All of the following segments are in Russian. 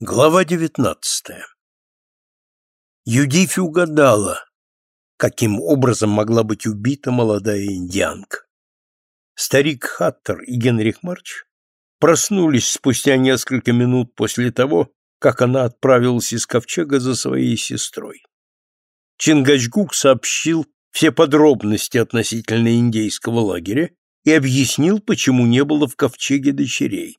Глава девятнадцатая Юдифи угадала, каким образом могла быть убита молодая индианка. Старик Хаттер и Генрих Марч проснулись спустя несколько минут после того, как она отправилась из ковчега за своей сестрой. Чингачгук сообщил все подробности относительно индейского лагеря и объяснил, почему не было в ковчеге дочерей.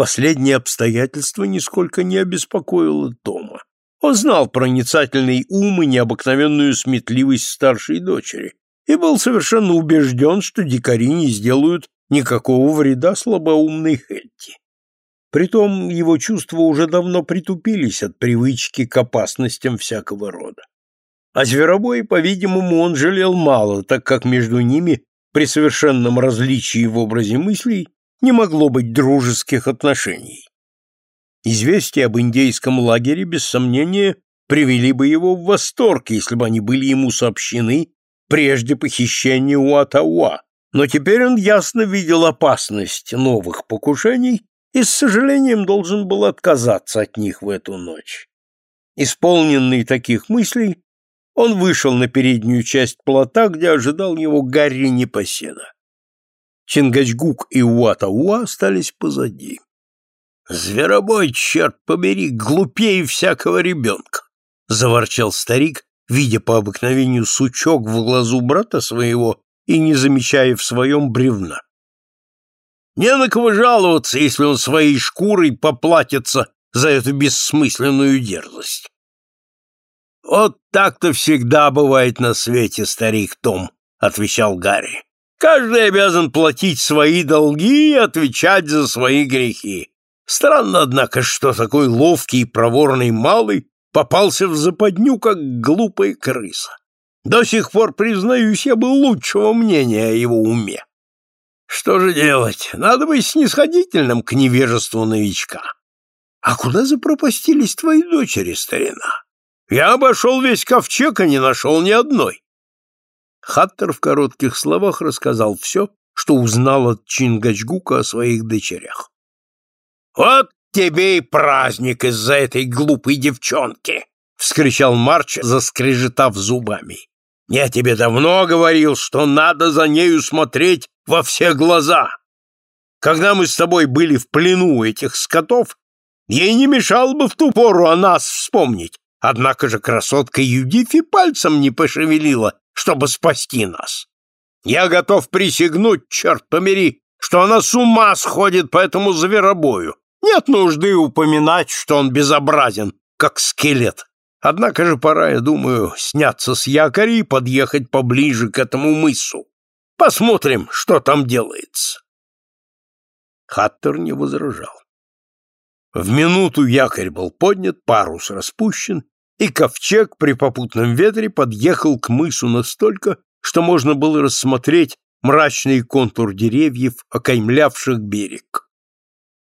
Последнее обстоятельство нисколько не обеспокоило Тома. Он знал проницательный ум и необыкновенную сметливость старшей дочери и был совершенно убежден, что дикари не сделают никакого вреда слабоумной Хетти. Притом его чувства уже давно притупились от привычки к опасностям всякого рода. А зверобой, по-видимому, он жалел мало, так как между ними, при совершенном различии в образе мыслей, не могло быть дружеских отношений. Известия об индейском лагере, без сомнения, привели бы его в восторг, если бы они были ему сообщены прежде похищения Уатауа, но теперь он ясно видел опасность новых покушений и с сожалением должен был отказаться от них в эту ночь. Исполненный таких мыслей, он вышел на переднюю часть плота, где ожидал его Гарри Непоседа. Чингачгук и Уатауа остались позади. «Зверобой, черт побери, глупее всякого ребенка!» — заворчал старик, видя по обыкновению сучок в глазу брата своего и не замечая в своем бревна. Не на кого жаловаться, если он своей шкурой поплатится за эту бессмысленную дерзость. Вот так-то всегда бывает на свете, старик Том, отвечал Гарри. Каждый обязан платить свои долги и отвечать за свои грехи. Странно, однако, что такой ловкий и проворный малый попался в западню, как глупая крыса. До сих пор, признаюсь, я был лучшего мнения о его уме. Что же делать? Надо быть снисходительным к невежеству новичка. А куда запропастились твои дочери, старина? Я обошел весь ковчег и не нашел ни одной. Хаттер в коротких словах рассказал все, что узнал от Чингачгука о своих дочерях. «Вот тебе и праздник из-за этой глупой девчонки!» — вскричал Марч, заскрежетав зубами. «Я тебе давно говорил, что надо за нею смотреть во все глаза. Когда мы с тобой были в плену этих скотов, ей не мешало бы в ту пору о нас вспомнить. Однако же красотка Юдифи пальцем не пошевелила, чтобы спасти нас. Я готов присягнуть, черт помери, что она с ума сходит по этому зверобою. Нет нужды упоминать, что он безобразен, как скелет. Однако же пора, я думаю, сняться с якоря и подъехать поближе к этому мысу. Посмотрим, что там делается. Хаттер не возражал. В минуту якорь был поднят, парус распущен, и ковчег при попутном ветре подъехал к мысу настолько, что можно было рассмотреть мрачный контур деревьев, окаймлявших берег.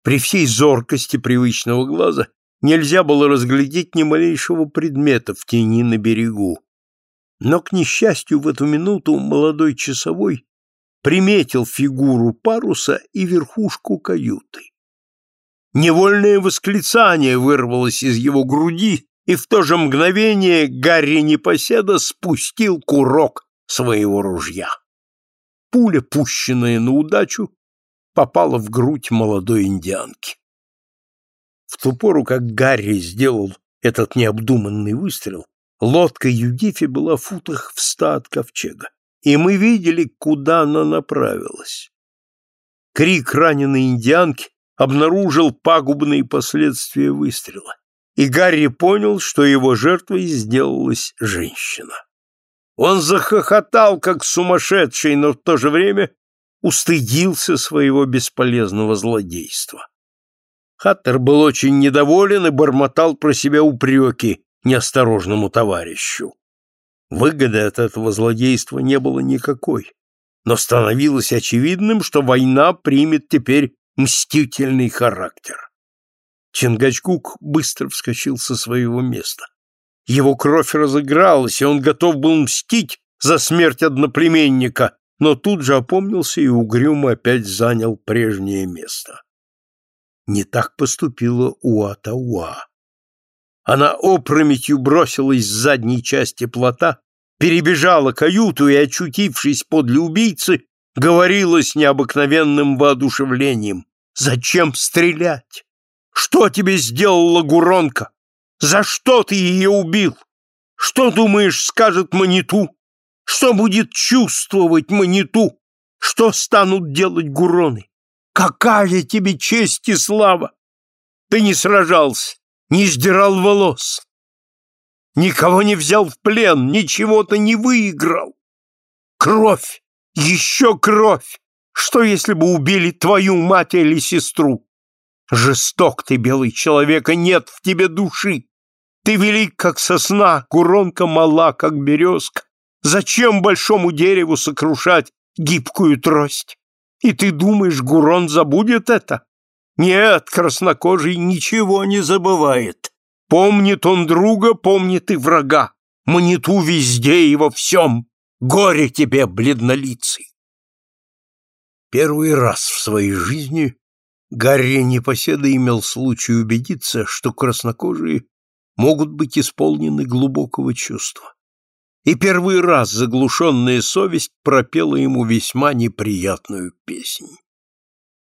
При всей зоркости привычного глаза нельзя было разглядеть ни малейшего предмета в тени на берегу, но, к несчастью, в эту минуту молодой часовой приметил фигуру паруса и верхушку каюты. Невольное восклицание вырвалось из его груди, и в то же мгновение Гарри Непоседа спустил курок своего ружья. Пуля, пущенная на удачу, попала в грудь молодой индианки. В ту пору, как Гарри сделал этот необдуманный выстрел, Лодка Юдифи была в футах в ста от ковчега, и мы видели, куда она направилась. Крик раненой индианки обнаружил пагубные последствия выстрела, и Гарри понял, что его жертвой сделалась женщина. Он захохотал, как сумасшедший, но в то же время устыдился своего бесполезного злодейства. Хаттер был очень недоволен и бормотал про себя упреки, неосторожному товарищу. Выгоды от этого злодейства не было никакой, но становилось очевидным, что война примет теперь мстительный характер. Чингачгук быстро вскочил со своего места. Его кровь разыгралась, и он готов был мстить за смерть одноплеменника, но тут же опомнился и угрюмо опять занял прежнее место. Не так поступила Уатауа. Она опрометью бросилась с задней части плота, перебежала каюту и, очутившись подле убийцы, говорила с необыкновенным воодушевлением. «Зачем стрелять? Что тебе сделала Гуронка? За что ты ее убил? Что, думаешь, скажет Маниту? Что будет чувствовать Маниту? Что станут делать Гуроны? Какая тебе честь и слава! Ты не сражался, не сдирал волос, никого не взял в плен, ничего-то не выиграл. Кровь, еще кровь! Что, если бы убили твою мать или сестру? Жесток ты, белый человек, и нет в тебе души. Ты велик, как сосна, куронка мала, как березка. Зачем большому дереву сокрушать гибкую трость? И ты думаешь, Гурон забудет это? Нет, краснокожий ничего не забывает. Помнит он друга, помнит и врага. Маниту везде и во всем. Горе тебе, бледнолицый! Первый раз в своей жизни Гарри Непоседа имел случай убедиться, что краснокожие могут быть исполнены глубокого чувства. И первый раз заглушенная совесть пропела ему весьма неприятную песнь.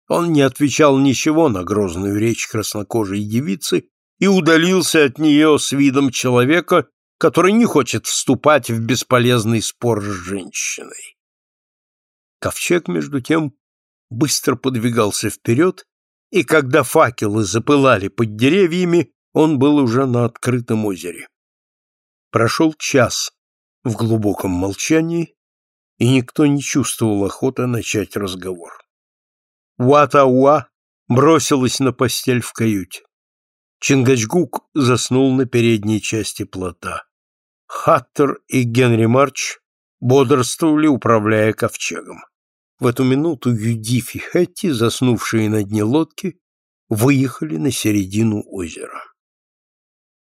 Он не отвечал ничего на грозную речь краснокожей девицы и удалился от нее с видом человека, который не хочет вступать в бесполезный спор с женщиной. Ковчег, между тем, быстро подвигался вперед, и когда факелы запылали под деревьями, он был уже на открытом озере. Прошел час в глубоком молчании, и никто не чувствовал охоты начать разговор. Уатауа бросилась на постель в каюте. Чингачгук заснул на передней части плота. Хаттер и Генри Марч бодрствовали, управляя ковчегом. В эту минуту Юдиф и Хэтти, заснувшие на дне лодки, выехали на середину озера.